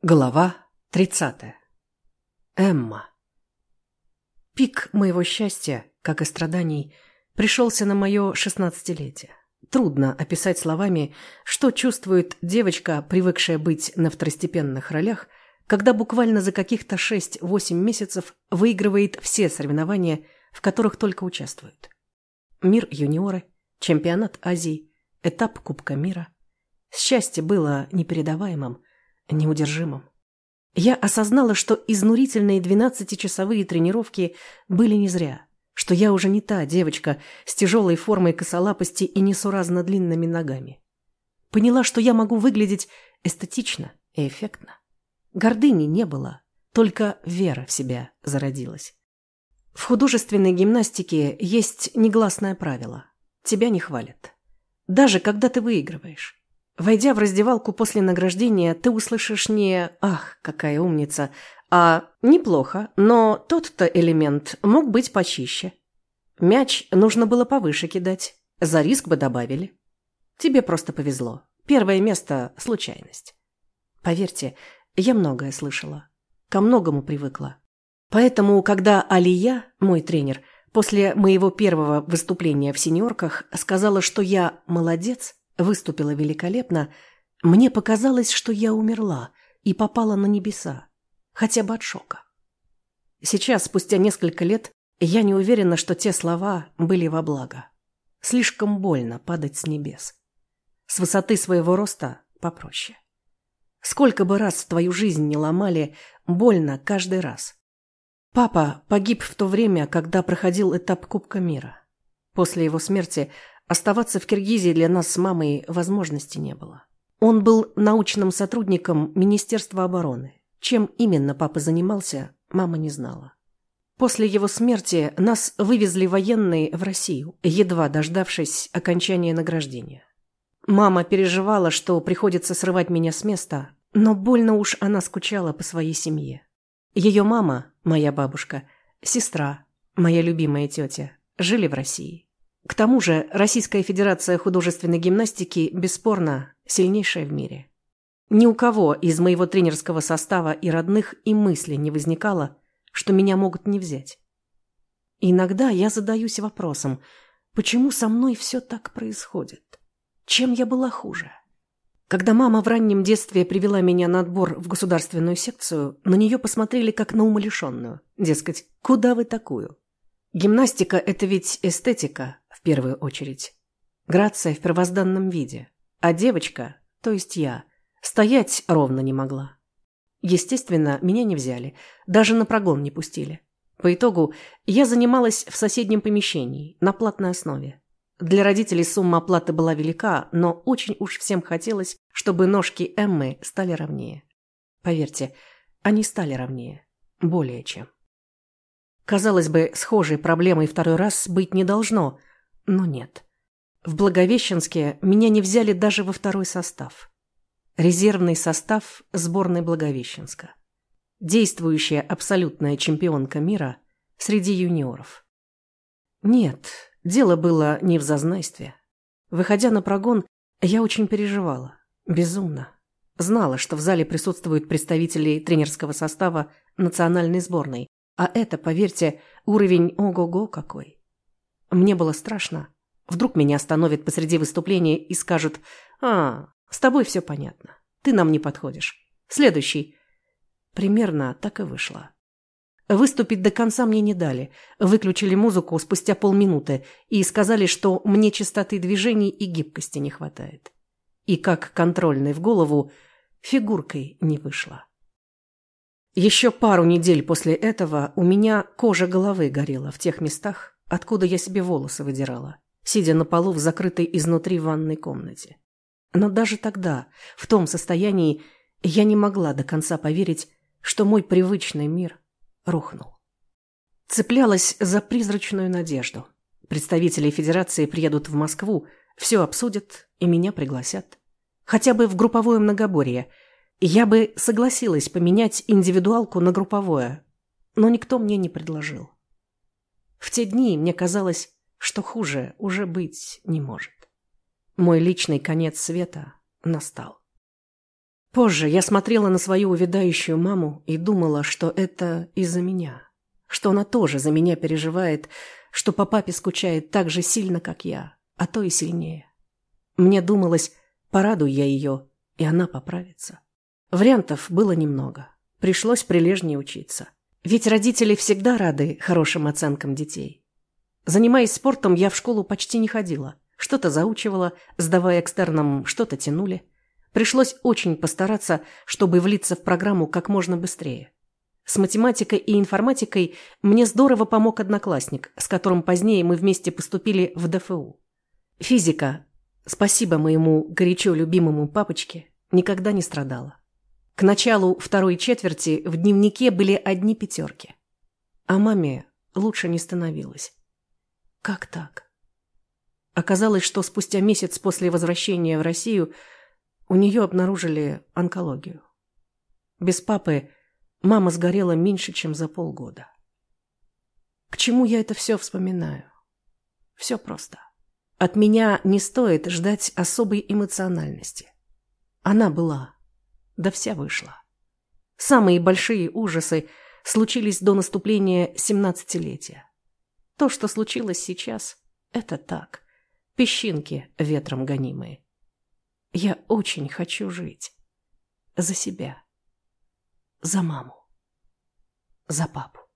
Глава 30. Эмма. Пик моего счастья, как и страданий, пришелся на мое шестнадцатилетие. Трудно описать словами, что чувствует девочка, привыкшая быть на второстепенных ролях, когда буквально за каких-то 6-8 месяцев выигрывает все соревнования, в которых только участвует. Мир юниоры, чемпионат Азии, этап Кубка мира. Счастье было непередаваемым – неудержимым. Я осознала, что изнурительные двенадцатичасовые тренировки были не зря, что я уже не та девочка с тяжелой формой косолапости и несуразно длинными ногами. Поняла, что я могу выглядеть эстетично и эффектно. Гордыни не было, только вера в себя зародилась. В художественной гимнастике есть негласное правило – тебя не хвалят. Даже когда ты выигрываешь. Войдя в раздевалку после награждения, ты услышишь не «Ах, какая умница», а «Неплохо, но тот-то элемент мог быть почище». Мяч нужно было повыше кидать, за риск бы добавили. Тебе просто повезло. Первое место – случайность. Поверьте, я многое слышала. Ко многому привыкла. Поэтому, когда Алия, мой тренер, после моего первого выступления в сеньорках сказала, что я молодец, выступила великолепно, мне показалось, что я умерла и попала на небеса, хотя бы от шока. Сейчас, спустя несколько лет, я не уверена, что те слова были во благо. Слишком больно падать с небес. С высоты своего роста попроще. Сколько бы раз в твою жизнь не ломали, больно каждый раз. Папа погиб в то время, когда проходил этап Кубка мира. После его смерти Оставаться в Киргизии для нас с мамой возможности не было. Он был научным сотрудником Министерства обороны. Чем именно папа занимался, мама не знала. После его смерти нас вывезли военные в Россию, едва дождавшись окончания награждения. Мама переживала, что приходится срывать меня с места, но больно уж она скучала по своей семье. Ее мама, моя бабушка, сестра, моя любимая тетя, жили в России. К тому же Российская Федерация художественной гимнастики бесспорно сильнейшая в мире. Ни у кого из моего тренерского состава и родных и мысли не возникало, что меня могут не взять. иногда я задаюсь вопросом, почему со мной все так происходит? Чем я была хуже? Когда мама в раннем детстве привела меня на отбор в государственную секцию, на нее посмотрели как на умалишенную. Дескать, куда вы такую? Гимнастика – это ведь эстетика, в первую очередь. Грация в первозданном виде. А девочка, то есть я, стоять ровно не могла. Естественно, меня не взяли, даже на прогон не пустили. По итогу я занималась в соседнем помещении, на платной основе. Для родителей сумма оплаты была велика, но очень уж всем хотелось, чтобы ножки Эммы стали ровнее. Поверьте, они стали ровнее. Более чем. Казалось бы, схожей проблемой второй раз быть не должно, но нет. В Благовещенске меня не взяли даже во второй состав. Резервный состав сборной Благовещенска. Действующая абсолютная чемпионка мира среди юниоров. Нет, дело было не в зазнайстве. Выходя на прогон, я очень переживала. Безумно. Знала, что в зале присутствуют представители тренерского состава национальной сборной, а это, поверьте, уровень ого-го какой. Мне было страшно. Вдруг меня остановят посреди выступления и скажут «А, с тобой все понятно. Ты нам не подходишь. Следующий». Примерно так и вышло. Выступить до конца мне не дали. Выключили музыку спустя полминуты и сказали, что мне частоты движений и гибкости не хватает. И как контрольной в голову фигуркой не вышло. Еще пару недель после этого у меня кожа головы горела в тех местах, откуда я себе волосы выдирала, сидя на полу в закрытой изнутри ванной комнате. Но даже тогда, в том состоянии, я не могла до конца поверить, что мой привычный мир рухнул. Цеплялась за призрачную надежду. Представители Федерации приедут в Москву, все обсудят и меня пригласят. Хотя бы в групповое многоборье – я бы согласилась поменять индивидуалку на групповое, но никто мне не предложил. В те дни мне казалось, что хуже уже быть не может. Мой личный конец света настал. Позже я смотрела на свою увядающую маму и думала, что это из-за меня. Что она тоже за меня переживает, что по папе скучает так же сильно, как я, а то и сильнее. Мне думалось, порадую я ее, и она поправится. Вариантов было немного. Пришлось прилежнее учиться. Ведь родители всегда рады хорошим оценкам детей. Занимаясь спортом, я в школу почти не ходила. Что-то заучивала, сдавая экстерном, что-то тянули. Пришлось очень постараться, чтобы влиться в программу как можно быстрее. С математикой и информатикой мне здорово помог одноклассник, с которым позднее мы вместе поступили в ДФУ. Физика, спасибо моему горячо любимому папочке, никогда не страдала. К началу второй четверти в дневнике были одни пятерки. А маме лучше не становилось. Как так? Оказалось, что спустя месяц после возвращения в Россию у нее обнаружили онкологию. Без папы мама сгорела меньше, чем за полгода. К чему я это все вспоминаю? Все просто. От меня не стоит ждать особой эмоциональности. Она была, да вся вышла. Самые большие ужасы случились до наступления семнадцатилетия. То, что случилось сейчас, это так, песчинки ветром гонимые. Я очень хочу жить. За себя. За маму. За папу.